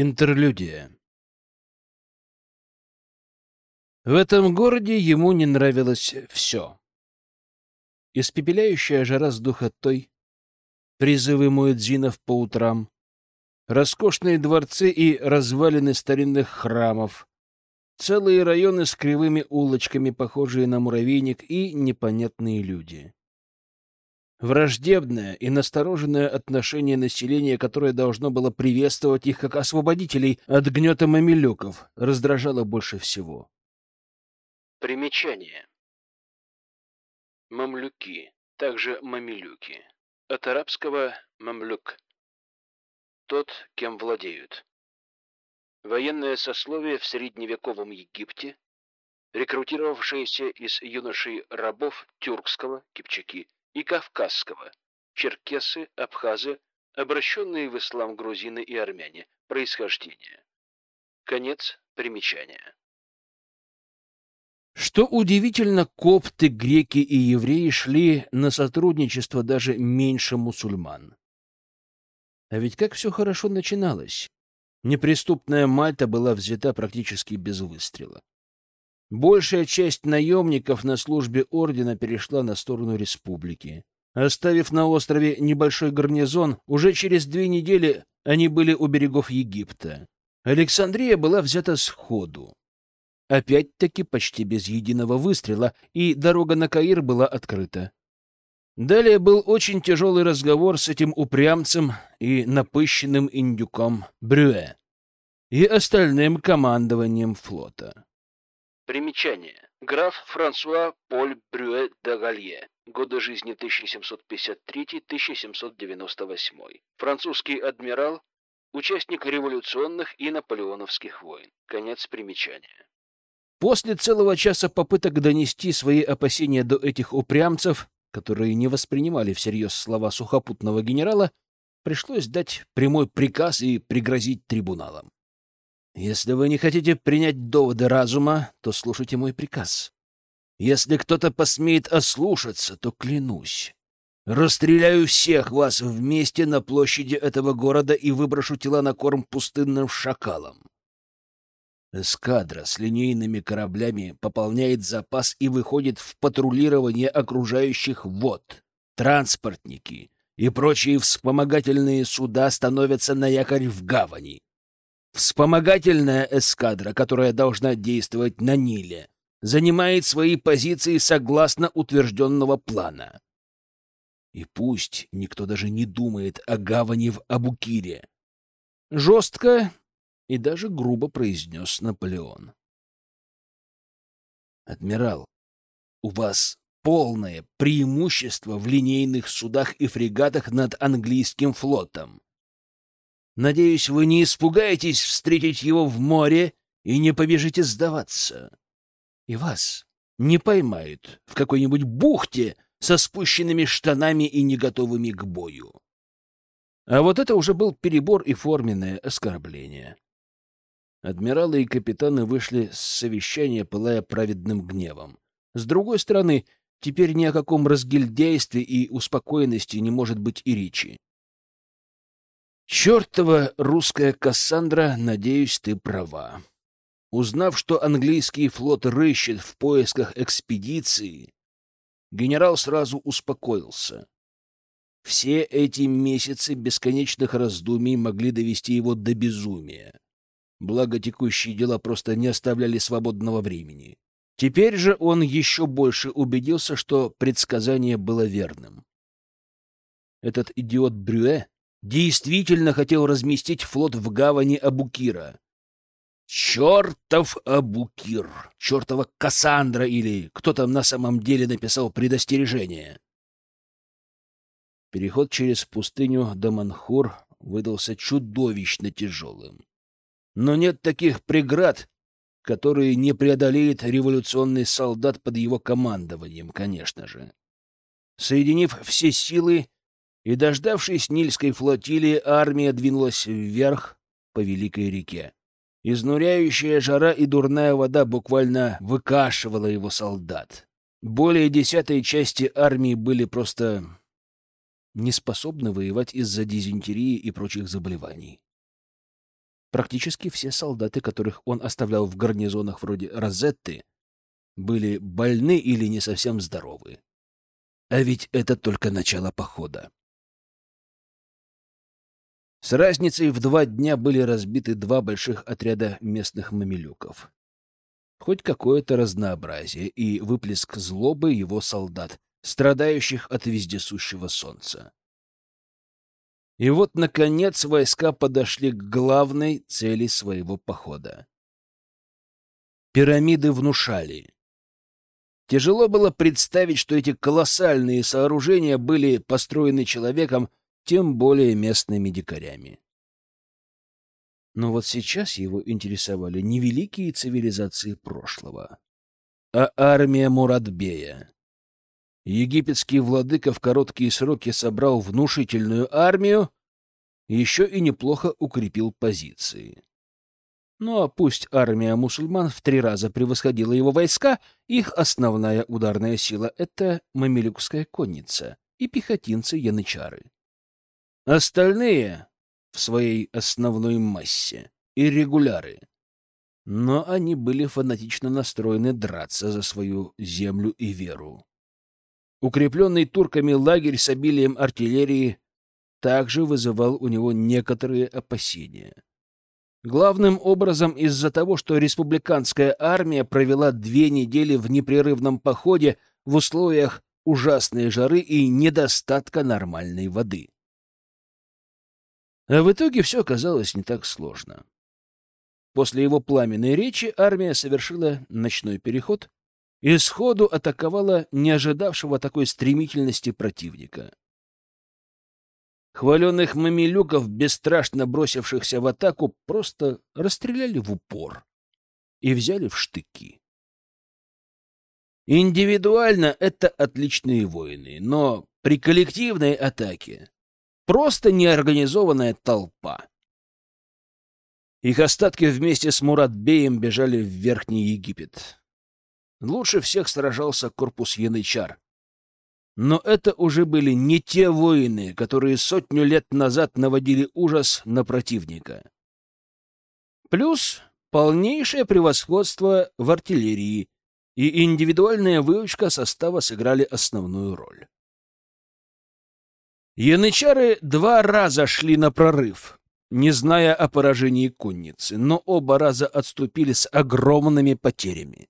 Интерлюдия В этом городе ему не нравилось все. Испепеляющая жара с духотой, призывы муэдзинов по утрам, роскошные дворцы и развалины старинных храмов, целые районы с кривыми улочками, похожие на муравейник, и непонятные люди. Враждебное и настороженное отношение населения, которое должно было приветствовать их как освободителей от гнета мамилюков, раздражало больше всего. Примечание. Мамлюки, также мамилюки. От арабского «мамлюк» — тот, кем владеют. Военное сословие в средневековом Египте, рекрутировавшееся из юношей-рабов тюркского, кипчаки, и кавказского, черкесы, абхазы, обращенные в ислам грузины и армяне, происхождение. Конец примечания. Что удивительно, копты, греки и евреи шли на сотрудничество даже меньше мусульман. А ведь как все хорошо начиналось. Неприступная Мальта была взята практически без выстрела. Большая часть наемников на службе ордена перешла на сторону республики. Оставив на острове небольшой гарнизон, уже через две недели они были у берегов Египта. Александрия была взята сходу. Опять-таки почти без единого выстрела, и дорога на Каир была открыта. Далее был очень тяжелый разговор с этим упрямцем и напыщенным индюком Брюэ и остальным командованием флота. Примечание. Граф Франсуа Поль Брюэ де Галье. Годы жизни 1753-1798. Французский адмирал, участник революционных и наполеоновских войн. Конец примечания. После целого часа попыток донести свои опасения до этих упрямцев, которые не воспринимали всерьез слова сухопутного генерала, пришлось дать прямой приказ и пригрозить трибуналом. Если вы не хотите принять доводы разума, то слушайте мой приказ. Если кто-то посмеет ослушаться, то клянусь. Расстреляю всех вас вместе на площади этого города и выброшу тела на корм пустынным шакалам. Эскадра с линейными кораблями пополняет запас и выходит в патрулирование окружающих вод. Транспортники и прочие вспомогательные суда становятся на якорь в гавани. Вспомогательная эскадра, которая должна действовать на Ниле, занимает свои позиции согласно утвержденного плана. И пусть никто даже не думает о гавани в Абукире. Жестко и даже грубо произнес Наполеон. «Адмирал, у вас полное преимущество в линейных судах и фрегатах над английским флотом. Надеюсь, вы не испугаетесь встретить его в море и не побежите сдаваться. И вас не поймают в какой-нибудь бухте со спущенными штанами и не готовыми к бою. А вот это уже был перебор и форменное оскорбление. Адмиралы и капитаны вышли с совещания, пылая праведным гневом. С другой стороны, теперь ни о каком разгильдяйстве и успокоенности не может быть и речи. Чертова русская Кассандра, надеюсь, ты права. Узнав, что английский флот рыщет в поисках экспедиции, генерал сразу успокоился. Все эти месяцы бесконечных раздумий могли довести его до безумия. Благо, текущие дела просто не оставляли свободного времени. Теперь же он еще больше убедился, что предсказание было верным. Этот идиот Брюэ действительно хотел разместить флот в гавани Абукира. Чертов Абукир! Чертова Кассандра или кто там на самом деле написал предостережение? Переход через пустыню до Манхур выдался чудовищно тяжелым. Но нет таких преград, которые не преодолеет революционный солдат под его командованием, конечно же. Соединив все силы, и, дождавшись Нильской флотилии, армия двинулась вверх по Великой реке. Изнуряющая жара и дурная вода буквально выкашивала его солдат. Более десятой части армии были просто не способны воевать из-за дизентерии и прочих заболеваний. Практически все солдаты, которых он оставлял в гарнизонах вроде Розетты, были больны или не совсем здоровы. А ведь это только начало похода. С разницей в два дня были разбиты два больших отряда местных мамилюков. Хоть какое-то разнообразие и выплеск злобы его солдат, страдающих от вездесущего солнца. И вот, наконец, войска подошли к главной цели своего похода. Пирамиды внушали. Тяжело было представить, что эти колоссальные сооружения были построены человеком, тем более местными дикарями. Но вот сейчас его интересовали не великие цивилизации прошлого, а армия Мурадбея. Египетский владыка в короткие сроки собрал внушительную армию, еще и неплохо укрепил позиции. Ну а пусть армия мусульман в три раза превосходила его войска, их основная ударная сила — это мамилюкская конница и пехотинцы-янычары. Остальные в своей основной массе — иррегуляры. Но они были фанатично настроены драться за свою землю и веру. Укрепленный турками лагерь с обилием артиллерии также вызывал у него некоторые опасения. Главным образом из-за того, что республиканская армия провела две недели в непрерывном походе в условиях ужасной жары и недостатка нормальной воды. А в итоге все оказалось не так сложно. После его пламенной речи армия совершила ночной переход и сходу атаковала не ожидавшего такой стремительности противника. Хваленных мамилюков, бесстрашно бросившихся в атаку, просто расстреляли в упор и взяли в штыки. Индивидуально это отличные воины, но при коллективной атаке Просто неорганизованная толпа. Их остатки вместе с Муратбеем бежали в Верхний Египет. Лучше всех сражался корпус янычар. Но это уже были не те воины, которые сотню лет назад наводили ужас на противника. Плюс полнейшее превосходство в артиллерии и индивидуальная выучка состава сыграли основную роль. Янычары два раза шли на прорыв, не зная о поражении конницы, но оба раза отступили с огромными потерями.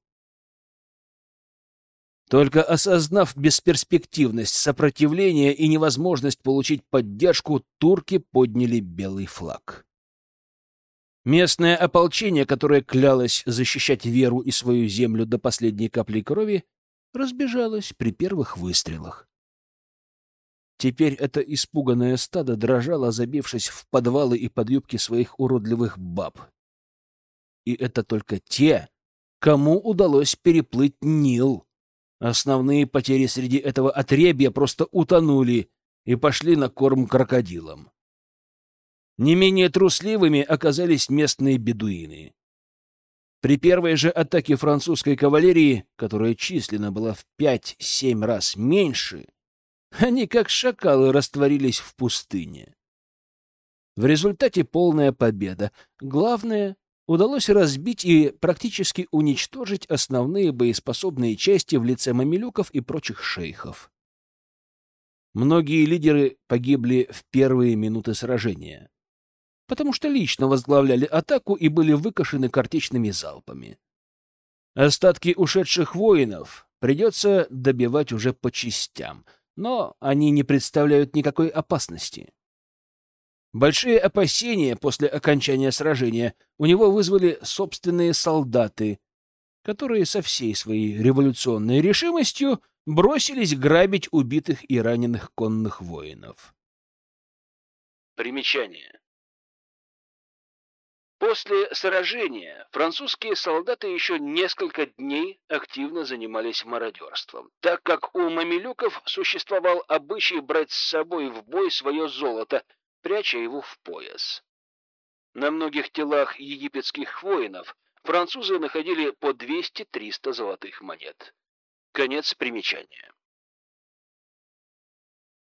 Только осознав бесперспективность сопротивления и невозможность получить поддержку, турки подняли белый флаг. Местное ополчение, которое клялось защищать веру и свою землю до последней капли крови, разбежалось при первых выстрелах. Теперь это испуганное стадо дрожало, забившись в подвалы и под юбки своих уродливых баб. И это только те, кому удалось переплыть Нил. Основные потери среди этого отребья просто утонули и пошли на корм крокодилам. Не менее трусливыми оказались местные бедуины. При первой же атаке французской кавалерии, которая численно была в пять-семь раз меньше, они, как шакалы, растворились в пустыне. В результате полная победа. Главное, удалось разбить и практически уничтожить основные боеспособные части в лице мамилюков и прочих шейхов. Многие лидеры погибли в первые минуты сражения, потому что лично возглавляли атаку и были выкошены картечными залпами. Остатки ушедших воинов придется добивать уже по частям — но они не представляют никакой опасности. Большие опасения после окончания сражения у него вызвали собственные солдаты, которые со всей своей революционной решимостью бросились грабить убитых и раненых конных воинов. Примечание. После сражения французские солдаты еще несколько дней активно занимались мародерством, так как у мамилюков существовал обычай брать с собой в бой свое золото, пряча его в пояс. На многих телах египетских воинов французы находили по 200-300 золотых монет. Конец примечания.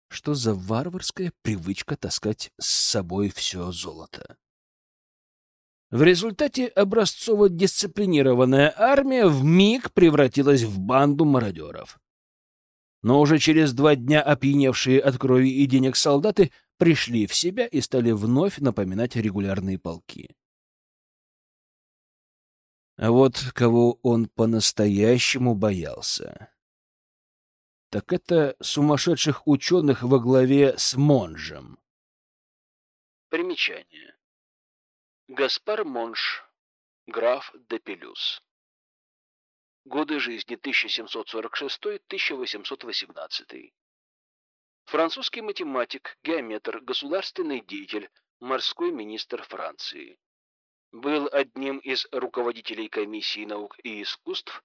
Что за варварская привычка таскать с собой все золото? В результате образцово-дисциплинированная армия в миг превратилась в банду мародеров. Но уже через два дня опьяневшие от крови и денег солдаты пришли в себя и стали вновь напоминать регулярные полки. А вот кого он по-настоящему боялся, так это сумасшедших ученых во главе с Монжем. Примечание. Гаспар Монж, граф де Пелюс. Годы жизни 1746-1818. Французский математик, геометр, государственный деятель, морской министр Франции. Был одним из руководителей комиссии наук и искусств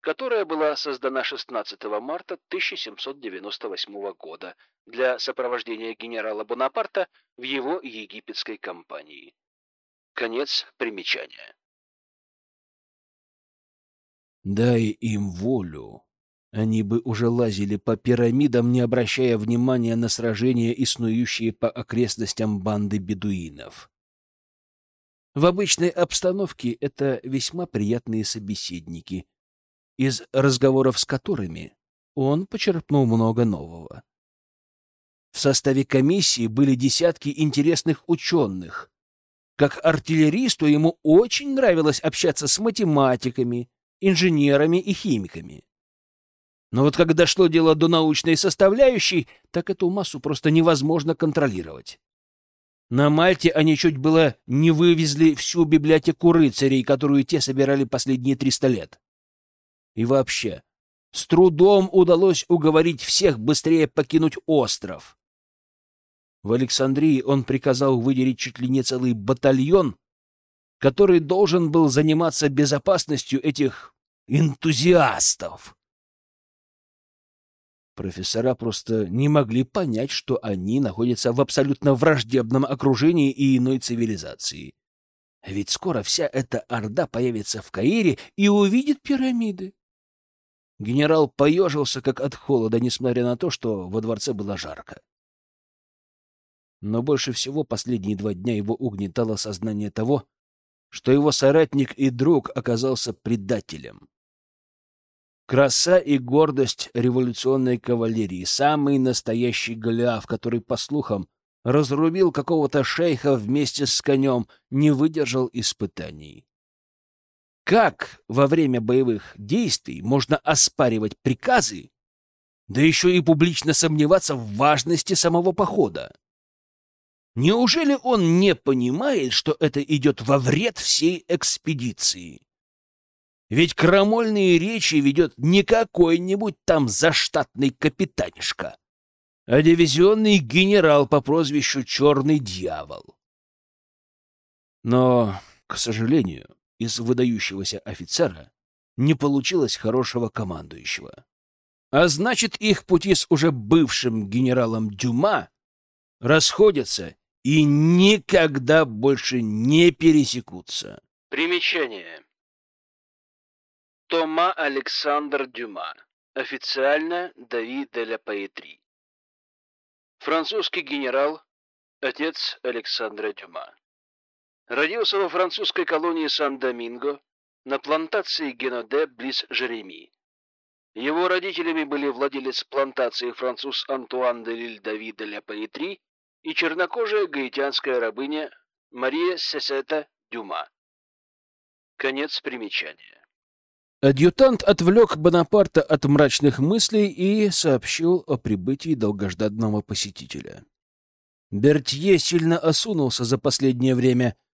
которая была создана 16 марта 1798 года для сопровождения генерала Бонапарта в его египетской кампании. Конец примечания. Дай им волю. Они бы уже лазили по пирамидам, не обращая внимания на сражения и по окрестностям банды бедуинов. В обычной обстановке это весьма приятные собеседники — из разговоров с которыми он почерпнул много нового. В составе комиссии были десятки интересных ученых. Как артиллеристу ему очень нравилось общаться с математиками, инженерами и химиками. Но вот когда дошло дело до научной составляющей, так эту массу просто невозможно контролировать. На Мальте они чуть было не вывезли всю библиотеку рыцарей, которую те собирали последние триста лет. И вообще, с трудом удалось уговорить всех быстрее покинуть остров. В Александрии он приказал выделить чуть ли не целый батальон, который должен был заниматься безопасностью этих энтузиастов. Профессора просто не могли понять, что они находятся в абсолютно враждебном окружении и иной цивилизации. Ведь скоро вся эта орда появится в Каире и увидит пирамиды. Генерал поежился, как от холода, несмотря на то, что во дворце было жарко. Но больше всего последние два дня его угнетало сознание того, что его соратник и друг оказался предателем. Краса и гордость революционной кавалерии, самый настоящий Голиаф, который, по слухам, разрубил какого-то шейха вместе с конем, не выдержал испытаний. Как во время боевых действий можно оспаривать приказы, да еще и публично сомневаться в важности самого похода? Неужели он не понимает, что это идет во вред всей экспедиции? Ведь крамольные речи ведет не какой-нибудь там заштатный капитанишка, а дивизионный генерал по прозвищу Черный Дьявол. Но, к сожалению, из выдающегося офицера не получилось хорошего командующего. А значит, их пути с уже бывшим генералом Дюма расходятся и никогда больше не пересекутся. Примечание. Тома Александр Дюма. Официально Давид де ла Паэтри. Французский генерал, отец Александра Дюма. Родился во французской колонии Сан-Доминго на плантации Геноде близ Жереми. Его родителями были владелец плантации француз Антуан де Лиль Давид де ля Паэтри и чернокожая гаитянская рабыня Мария Сесета Дюма. Конец примечания. Адъютант отвлек Бонапарта от мрачных мыслей и сообщил о прибытии долгожданного посетителя. Бертье сильно осунулся за последнее время —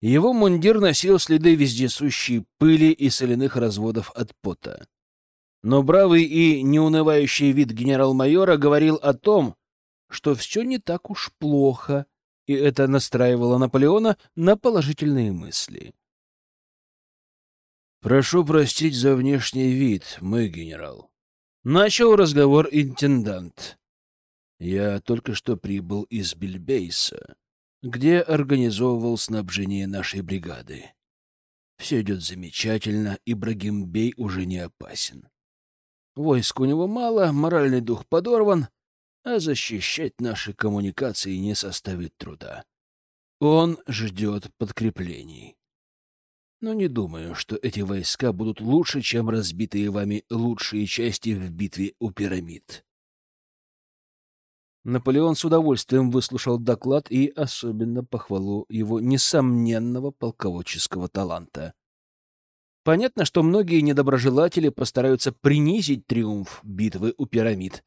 его мундир носил следы вездесущей пыли и соляных разводов от пота. Но бравый и неунывающий вид генерал-майора говорил о том, что все не так уж плохо, и это настраивало Наполеона на положительные мысли. «Прошу простить за внешний вид, мой генерал». Начал разговор интендант. «Я только что прибыл из Бельбейса где организовывал снабжение нашей бригады. Все идет замечательно, и Брагимбей уже не опасен. Войск у него мало, моральный дух подорван, а защищать наши коммуникации не составит труда. Он ждет подкреплений. Но не думаю, что эти войска будут лучше, чем разбитые вами лучшие части в битве у пирамид. Наполеон с удовольствием выслушал доклад и особенно похвалу его несомненного полководческого таланта. Понятно, что многие недоброжелатели постараются принизить триумф битвы у пирамид.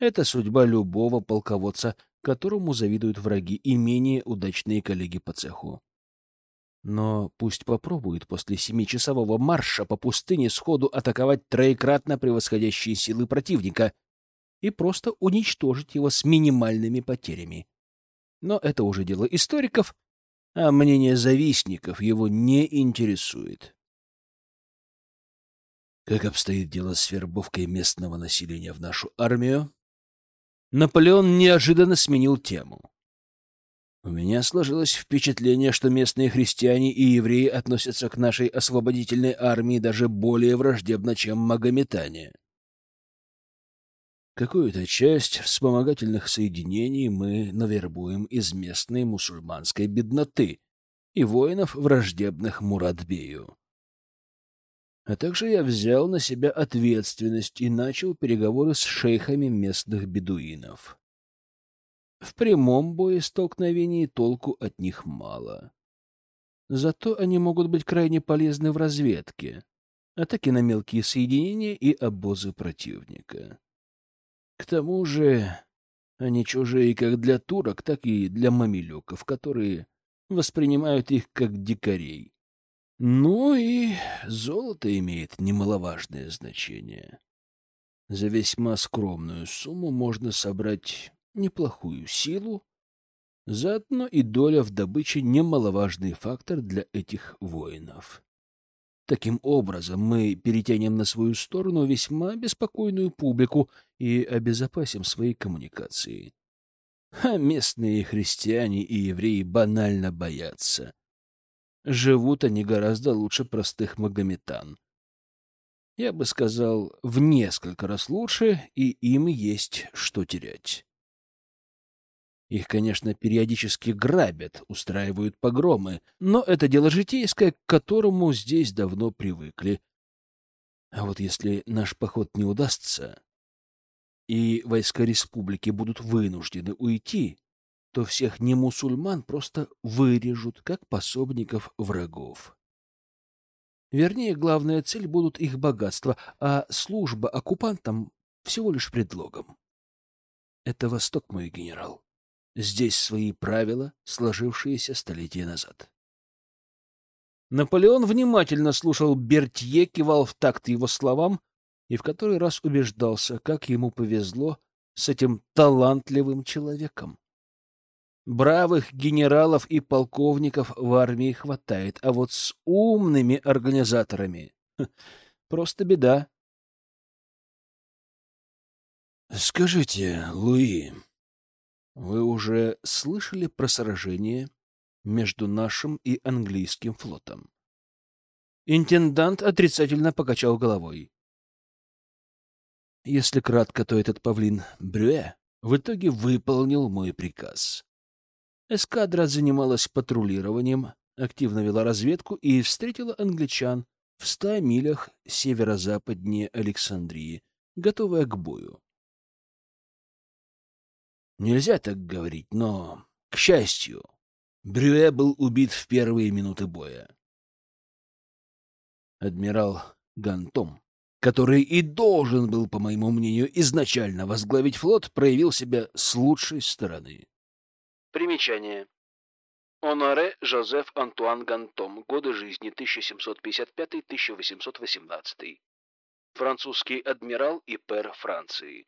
Это судьба любого полководца, которому завидуют враги и менее удачные коллеги по цеху. Но пусть попробует после семичасового марша по пустыне сходу атаковать троекратно превосходящие силы противника и просто уничтожить его с минимальными потерями. Но это уже дело историков, а мнение завистников его не интересует. Как обстоит дело с вербовкой местного населения в нашу армию? Наполеон неожиданно сменил тему. У меня сложилось впечатление, что местные христиане и евреи относятся к нашей освободительной армии даже более враждебно, чем магометане. Какую-то часть вспомогательных соединений мы навербуем из местной мусульманской бедноты и воинов, враждебных Мурадбею. А также я взял на себя ответственность и начал переговоры с шейхами местных бедуинов. В прямом боестолкновении толку от них мало. Зато они могут быть крайне полезны в разведке, атаки на мелкие соединения и обозы противника. К тому же они чужие как для турок, так и для мамилюков, которые воспринимают их как дикарей. Ну и золото имеет немаловажное значение. За весьма скромную сумму можно собрать неплохую силу, заодно и доля в добыче немаловажный фактор для этих воинов. Таким образом, мы перетянем на свою сторону весьма беспокойную публику и обезопасим свои коммуникации. А местные христиане и евреи банально боятся. Живут они гораздо лучше простых магометан. Я бы сказал, в несколько раз лучше, и им есть что терять. Их, конечно, периодически грабят, устраивают погромы, но это дело житейское, к которому здесь давно привыкли. А вот если наш поход не удастся, и войска республики будут вынуждены уйти, то всех немусульман просто вырежут, как пособников врагов. Вернее, главная цель будут их богатства, а служба оккупантам всего лишь предлогом. Это Восток, мой генерал. Здесь свои правила, сложившиеся столетия назад. Наполеон внимательно слушал Бертье, кивал в такт его словам и в который раз убеждался, как ему повезло с этим талантливым человеком. Бравых генералов и полковников в армии хватает, а вот с умными организаторами просто беда. Скажите, Луи, вы уже слышали про сражение между нашим и английским флотом? Интендант отрицательно покачал головой. Если кратко, то этот павлин Брюэ в итоге выполнил мой приказ. Эскадра занималась патрулированием, активно вела разведку и встретила англичан в ста милях северо-западнее Александрии, готовая к бою. Нельзя так говорить, но, к счастью, Брюэ был убит в первые минуты боя. Адмирал Гантом, который и должен был, по моему мнению, изначально возглавить флот, проявил себя с лучшей стороны. Примечание. Оноре Жозеф Антуан Гантом. Годы жизни 1755-1818. Французский адмирал и пэр Франции.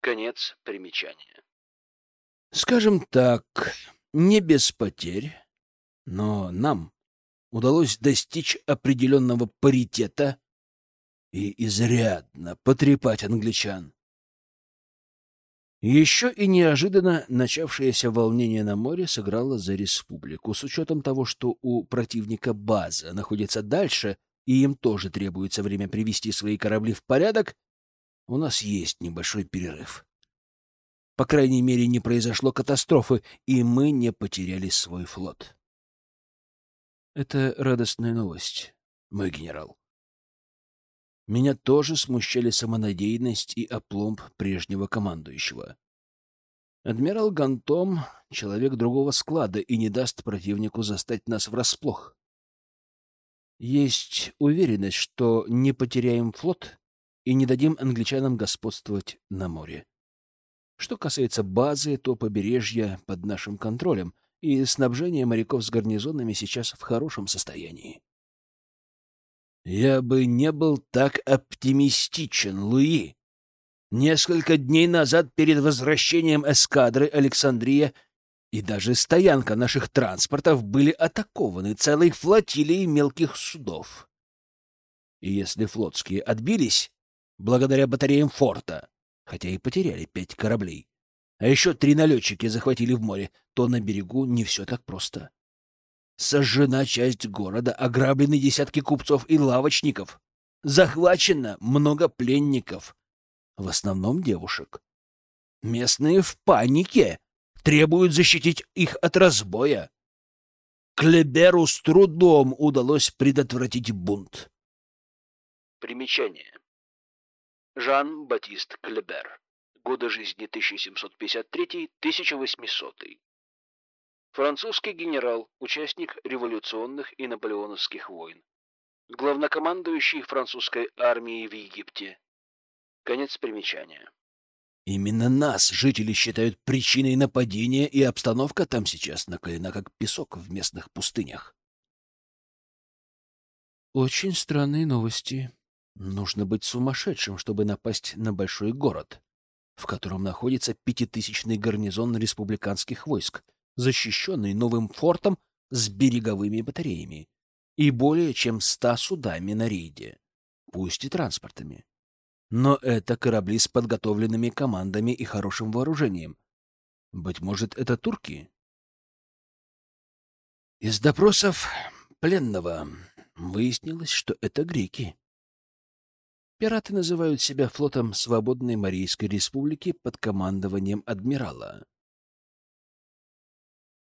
Конец примечания. Скажем так, не без потерь, но нам удалось достичь определенного паритета и изрядно потрепать англичан. Еще и неожиданно начавшееся волнение на море сыграло за республику, с учетом того, что у противника база находится дальше, и им тоже требуется время привести свои корабли в порядок, у нас есть небольшой перерыв. По крайней мере, не произошло катастрофы, и мы не потеряли свой флот. Это радостная новость, мой генерал. Меня тоже смущали самонадеянность и опломб прежнего командующего. Адмирал Гантом — человек другого склада и не даст противнику застать нас врасплох. Есть уверенность, что не потеряем флот и не дадим англичанам господствовать на море. Что касается базы, то побережье под нашим контролем, и снабжение моряков с гарнизонами сейчас в хорошем состоянии. Я бы не был так оптимистичен, Луи. Несколько дней назад перед возвращением эскадры Александрия и даже стоянка наших транспортов были атакованы целой флотилией мелких судов. И если флотские отбились, благодаря батареям форта, хотя и потеряли пять кораблей, а еще три налетчики захватили в море, то на берегу не все так просто. Сожжена часть города, ограблены десятки купцов и лавочников. Захвачено много пленников, в основном девушек. Местные в панике, требуют защитить их от разбоя. Клеберу с трудом удалось предотвратить бунт. Примечание. Жан-Батист Клебер. Годы жизни 1753-1800. Французский генерал, участник революционных и наполеоновских войн. Главнокомандующий французской армией в Египте. Конец примечания. Именно нас жители считают причиной нападения, и обстановка там сейчас накалена, как песок в местных пустынях. Очень странные новости. Нужно быть сумасшедшим, чтобы напасть на большой город, в котором находится пятитысячный гарнизон республиканских войск, защищенный новым фортом с береговыми батареями и более чем ста судами на рейде, пусть и транспортами. Но это корабли с подготовленными командами и хорошим вооружением. Быть может, это турки? Из допросов пленного выяснилось, что это греки. Пираты называют себя флотом Свободной Марийской Республики под командованием адмирала.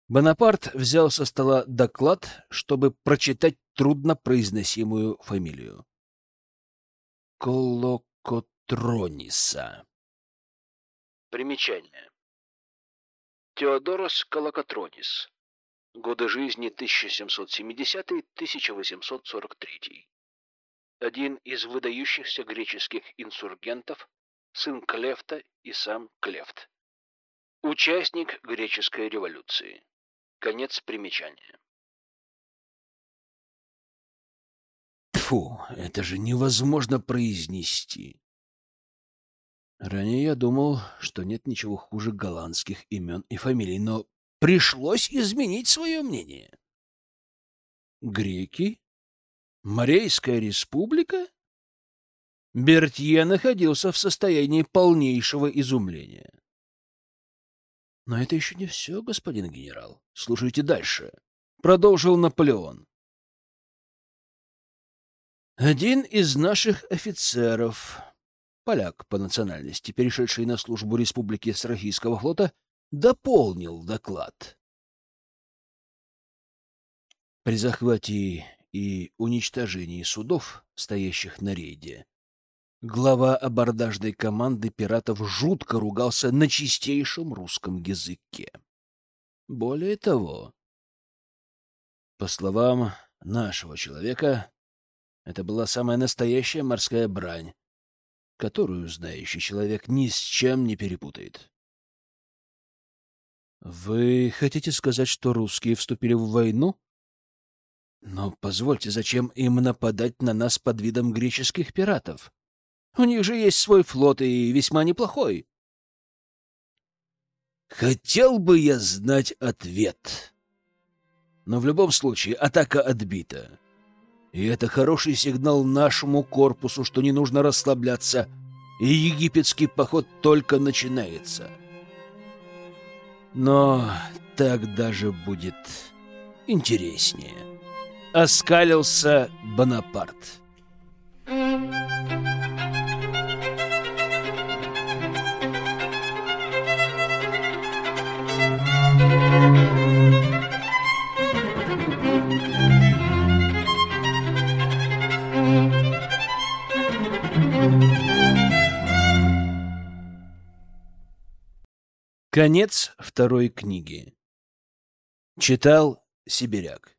Бонапарт взял со стола доклад, чтобы прочитать труднопроизносимую фамилию. Колокотрониса. Примечание. Теодорос Колокотронис. Годы жизни 1770-1843 один из выдающихся греческих инсургентов, сын Клефта и сам Клефт. Участник греческой революции. Конец примечания. Фу, это же невозможно произнести. Ранее я думал, что нет ничего хуже голландских имен и фамилий, но пришлось изменить свое мнение. Греки Морейская республика? Бертье находился в состоянии полнейшего изумления. Но это еще не все, господин генерал. Слушайте дальше. Продолжил Наполеон. Один из наших офицеров, поляк по национальности, перешедший на службу республики с Российского флота, дополнил доклад. При захвате и уничтожении судов, стоящих на рейде, глава абордажной команды пиратов жутко ругался на чистейшем русском языке. Более того, по словам нашего человека, это была самая настоящая морская брань, которую знающий человек ни с чем не перепутает. Вы хотите сказать, что русские вступили в войну? Но позвольте, зачем им нападать на нас под видом греческих пиратов? У них же есть свой флот и весьма неплохой. Хотел бы я знать ответ. Но в любом случае атака отбита. И это хороший сигнал нашему корпусу, что не нужно расслабляться, и египетский поход только начинается. Но так даже будет интереснее оскалился Бонапарт. Конец второй книги. Читал Сибиряк.